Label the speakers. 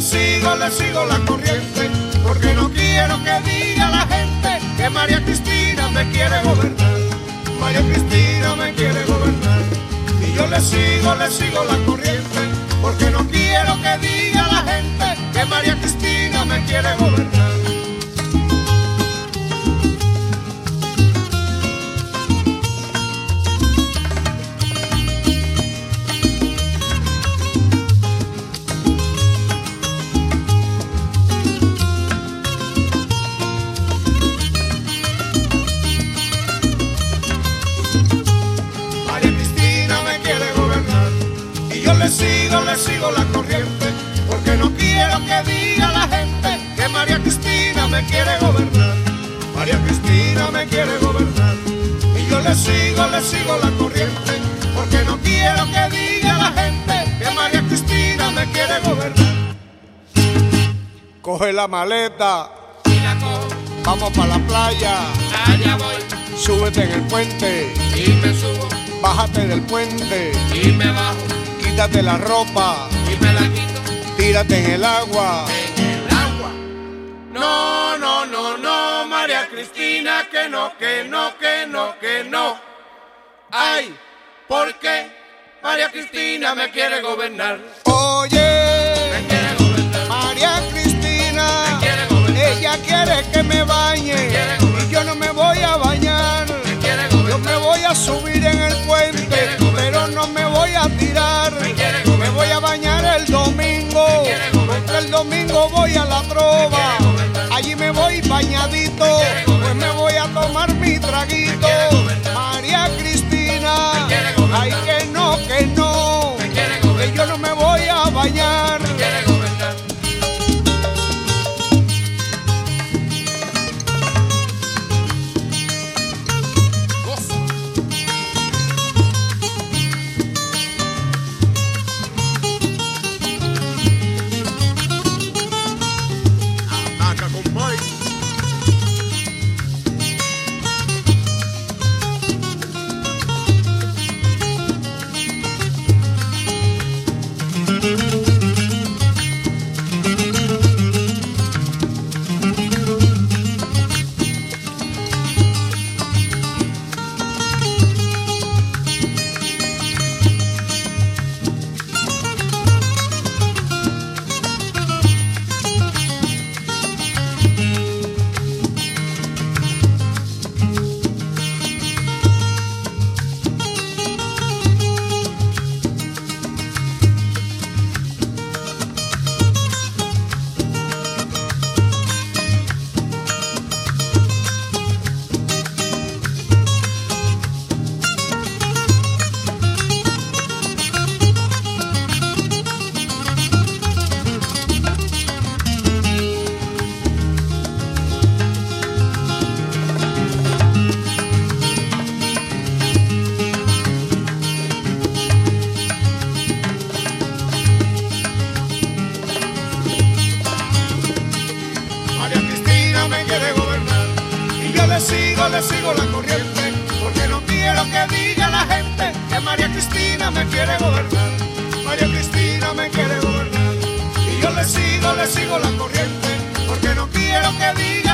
Speaker 1: sigo, le sigo la corriente, porque no quiero que diga la gente que María Cristina me quiere gobernar. María Cristina me quiere gobernar. Y yo le sigo, le sigo la corriente, porque no quiero que diga la gente que María Cristina me quiere gobernar. Le sigo, le sigo la corriente, porque no quiero que diga la gente que María Cristina me quiere gobernar. María Cristina me quiere gobernar. Y yo le sigo, le sigo la corriente, porque no quiero que diga la gente que María Cristina me quiere gobernar. Coge la maleta,
Speaker 2: y la
Speaker 1: vamos para la playa,
Speaker 2: allá voy.
Speaker 1: Súbete en el puente,
Speaker 2: y me subo.
Speaker 1: Bájate del puente,
Speaker 2: y me bajo
Speaker 1: quítate la ropa,
Speaker 2: y me la quito
Speaker 1: tírate en el agua.
Speaker 2: en el agua. No, no, no, no, María Cristina, que no, que no, que no, que no. Ay, ¿por qué María Cristina me quiere gobernar?
Speaker 1: Oye, voy a subir en el puente, pero no me voy a tirar.
Speaker 2: me
Speaker 1: voy a bañar el domingo, el domingo voy a la trova. Allí me voy bañadito, sigo, le sigo la corriente, porque no quiero que diga la gente que María Cristina me quiere gobernar. María Cristina me quiere gobernar y yo le sigo, le sigo la corriente, porque no quiero que diga